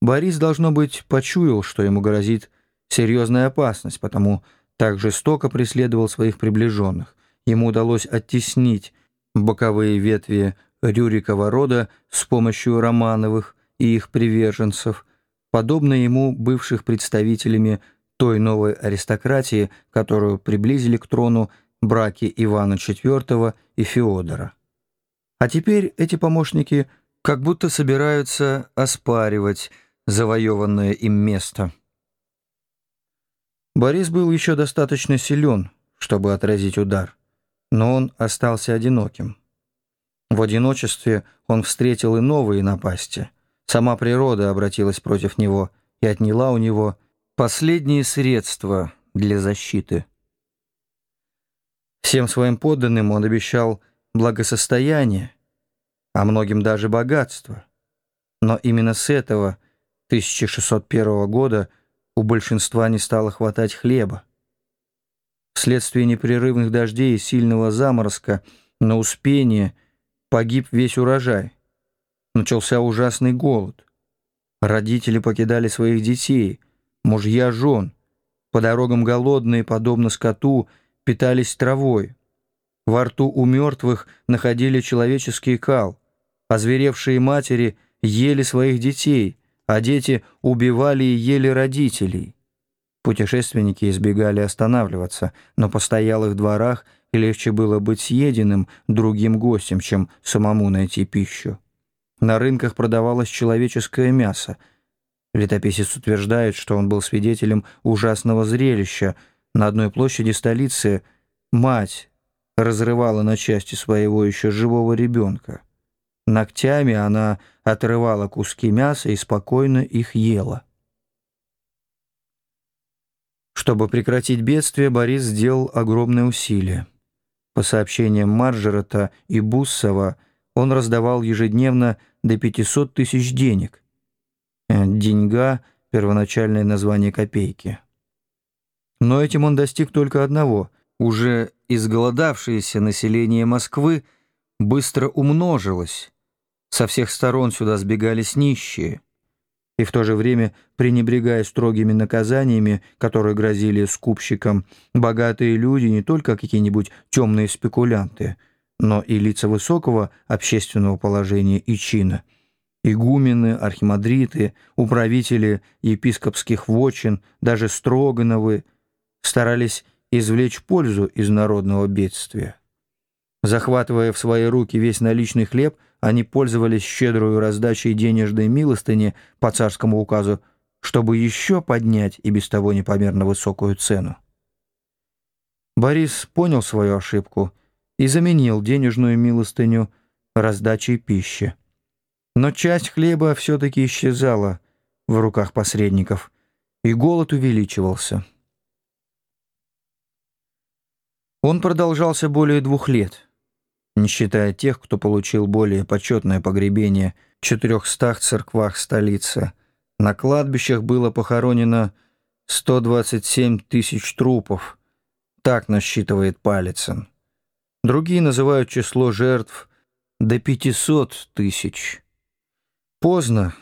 Борис, должно быть, почуял, что ему грозит серьезная опасность, потому так жестоко преследовал своих приближенных. Ему удалось оттеснить боковые ветви Рюрикова рода с помощью Романовых и их приверженцев, подобно ему бывших представителями той новой аристократии, которую приблизили к трону браки Ивана IV и Феодора. А теперь эти помощники как будто собираются оспаривать завоеванное им место. Борис был еще достаточно силен, чтобы отразить удар, но он остался одиноким. В одиночестве он встретил и новые напасти. Сама природа обратилась против него и отняла у него последние средства для защиты. Всем своим подданным он обещал благосостояние, а многим даже богатство. Но именно с этого 1601 года у большинства не стало хватать хлеба. Вследствие непрерывных дождей и сильного заморозка на Успение погиб весь урожай. Начался ужасный голод. Родители покидали своих детей, мужья жен. По дорогам голодные, подобно скоту, питались травой. Во рту у мертвых находили человеческий кал. Озверевшие матери ели своих детей — а дети убивали и ели родителей. Путешественники избегали останавливаться, но постоялых дворах легче было быть съеденным другим гостем, чем самому найти пищу. На рынках продавалось человеческое мясо. Летописец утверждает, что он был свидетелем ужасного зрелища. На одной площади столицы мать разрывала на части своего еще живого ребенка. Ногтями она отрывала куски мяса и спокойно их ела. Чтобы прекратить бедствие, Борис сделал огромные усилия. По сообщениям Маржерета и Буссова, он раздавал ежедневно до 500 тысяч денег. Э, деньга — первоначальное название копейки. Но этим он достиг только одного. Уже изголодавшееся население Москвы быстро умножилось, со всех сторон сюда сбегались нищие. И в то же время, пренебрегая строгими наказаниями, которые грозили скупщикам, богатые люди не только какие-нибудь темные спекулянты, но и лица высокого общественного положения и чина, игумены, архимандриты, управители епископских вотчин, даже Строгановы, старались извлечь пользу из народного бедствия. Захватывая в свои руки весь наличный хлеб, они пользовались щедрую раздачей денежной милостыни по царскому указу, чтобы еще поднять и без того непомерно высокую цену. Борис понял свою ошибку и заменил денежную милостыню раздачей пищи. Но часть хлеба все-таки исчезала в руках посредников, и голод увеличивался. Он продолжался более двух лет — не считая тех, кто получил более почетное погребение в 400 церквах столицы. На кладбищах было похоронено 127 тысяч трупов. Так насчитывает Палицын. Другие называют число жертв до 500 тысяч. Поздно,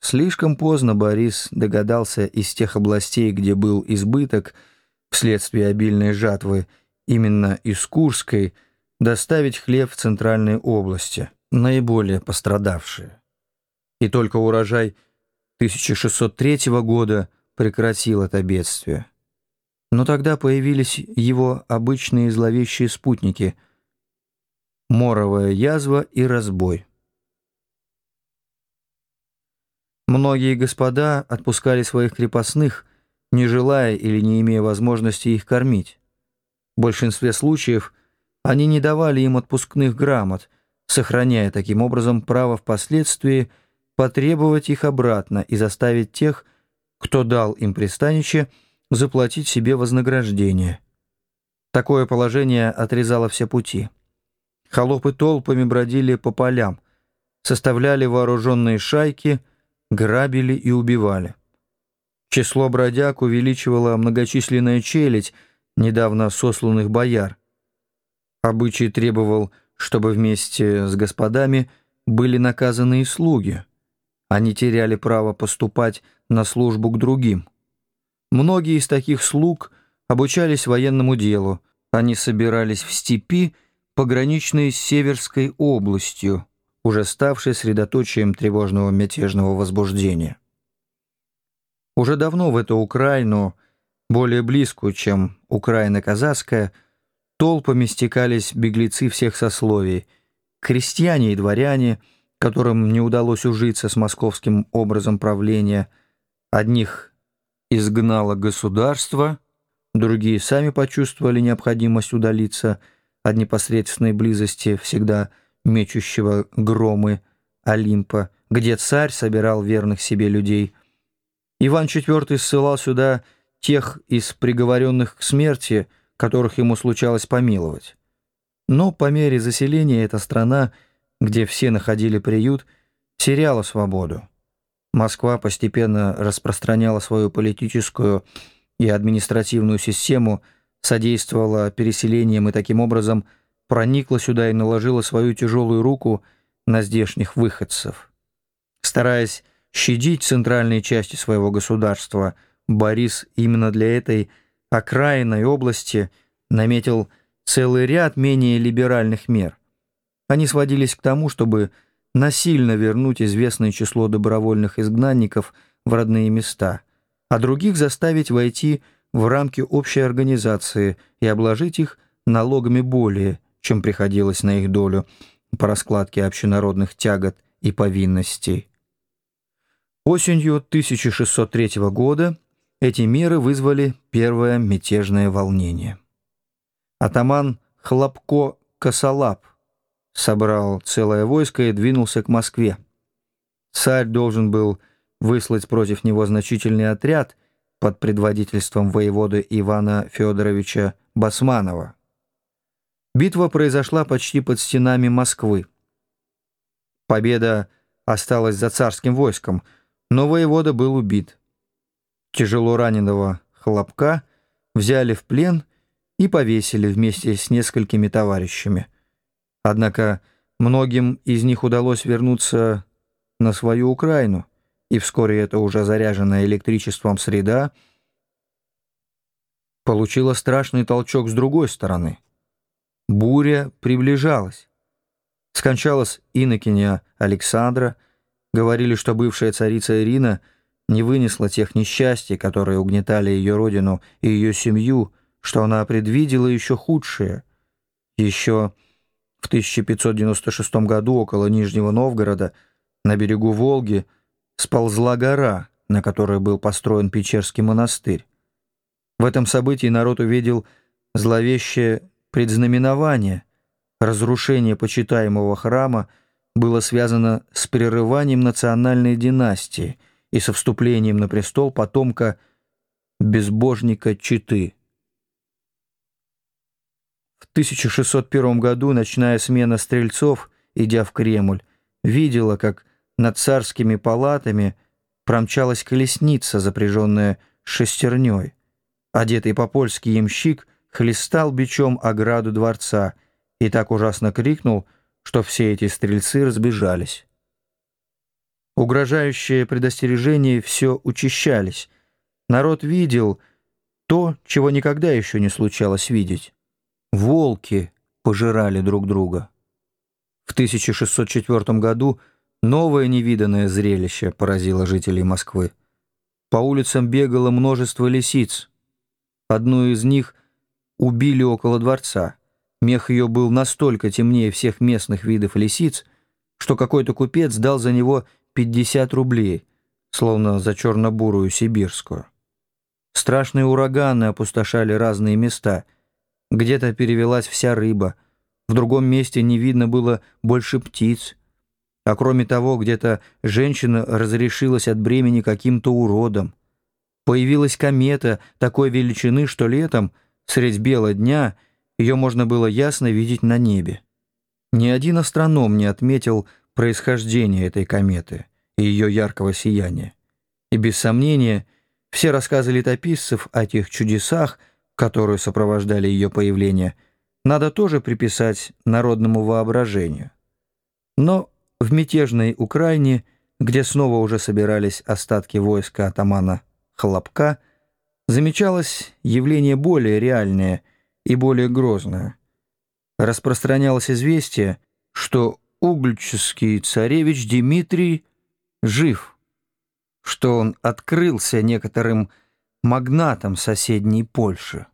слишком поздно Борис догадался из тех областей, где был избыток вследствие обильной жатвы, именно из Курской – доставить хлеб в центральные области, наиболее пострадавшие. И только урожай 1603 года прекратил это бедствие. Но тогда появились его обычные зловещие спутники – моровая язва и разбой. Многие господа отпускали своих крепостных, не желая или не имея возможности их кормить. В большинстве случаев – они не давали им отпускных грамот, сохраняя таким образом право впоследствии потребовать их обратно и заставить тех, кто дал им пристанище, заплатить себе вознаграждение. Такое положение отрезало все пути. Холопы толпами бродили по полям, составляли вооруженные шайки, грабили и убивали. Число бродяг увеличивала многочисленная челядь недавно сосланных бояр, Обычай требовал, чтобы вместе с господами были наказаны и слуги. они теряли право поступать на службу к другим. Многие из таких слуг обучались военному делу, они собирались в степи, пограничной с Северской областью, уже ставшей средоточием тревожного мятежного возбуждения. Уже давно в эту Украину, более близкую, чем Украина казацкая, толпами стекались беглецы всех сословий, крестьяне и дворяне, которым не удалось ужиться с московским образом правления, одних изгнало государство, другие сами почувствовали необходимость удалиться от непосредственной близости всегда мечущего громы Олимпа, где царь собирал верных себе людей – Иван IV ссылал сюда тех из приговоренных к смерти, которых ему случалось помиловать. Но по мере заселения эта страна, где все находили приют, теряла свободу. Москва постепенно распространяла свою политическую и административную систему, содействовала переселениям и таким образом проникла сюда и наложила свою тяжелую руку на здешних выходцев. Стараясь щадить центральные части своего государства, Борис именно для этой окраинной области наметил целый ряд менее либеральных мер. Они сводились к тому, чтобы насильно вернуть известное число добровольных изгнанников в родные места, а других заставить войти в рамки общей организации и обложить их налогами более, чем приходилось на их долю по раскладке общенародных тягот и повинностей. Осенью 1603 года эти меры вызвали первое мятежное волнение. Атаман Хлопко Косолап собрал целое войско и двинулся к Москве. Царь должен был выслать против него значительный отряд под предводительством воеводы Ивана Федоровича Басманова. Битва произошла почти под стенами Москвы. Победа осталась за царским войском — но воевода был убит. Тяжело раненого Хлопка взяли в плен и повесили вместе с несколькими товарищами. Однако многим из них удалось вернуться на свою Украину, и вскоре эта уже заряженная электричеством среда получила страшный толчок с другой стороны. Буря приближалась. Скончалась инокиня Александра, Говорили, что бывшая царица Ирина не вынесла тех несчастий, которые угнетали ее родину и ее семью, что она предвидела еще худшее. Еще в 1596 году около Нижнего Новгорода на берегу Волги сползла гора, на которой был построен Печерский монастырь. В этом событии народ увидел зловещее предзнаменование, разрушение почитаемого храма — было связано с прерыванием национальной династии и со вступлением на престол потомка безбожника Читы. В 1601 году ночная смена стрельцов, идя в Кремль, видела, как над царскими палатами промчалась колесница, запряженная шестерней. Одетый по-польски ямщик хлестал бичом ограду дворца и так ужасно крикнул — что все эти стрельцы разбежались. Угрожающие предостережения все учащались. Народ видел то, чего никогда еще не случалось видеть. Волки пожирали друг друга. В 1604 году новое невиданное зрелище поразило жителей Москвы. По улицам бегало множество лисиц. Одну из них убили около дворца. Мех ее был настолько темнее всех местных видов лисиц, что какой-то купец дал за него 50 рублей, словно за черно-бурую сибирскую. Страшные ураганы опустошали разные места. Где-то перевелась вся рыба, в другом месте не видно было больше птиц. А кроме того, где-то женщина разрешилась от бремени каким-то уродом. Появилась комета такой величины, что летом, средь бела дня, ее можно было ясно видеть на небе. Ни один астроном не отметил происхождение этой кометы и ее яркого сияния. И без сомнения, все рассказы летописцев о тех чудесах, которые сопровождали ее появление, надо тоже приписать народному воображению. Но в мятежной Украине где снова уже собирались остатки войска атамана Хлопка, замечалось явление более реальное и более грозное. Распространялось известие, что углический царевич Дмитрий жив, что он открылся некоторым магнатам соседней Польши.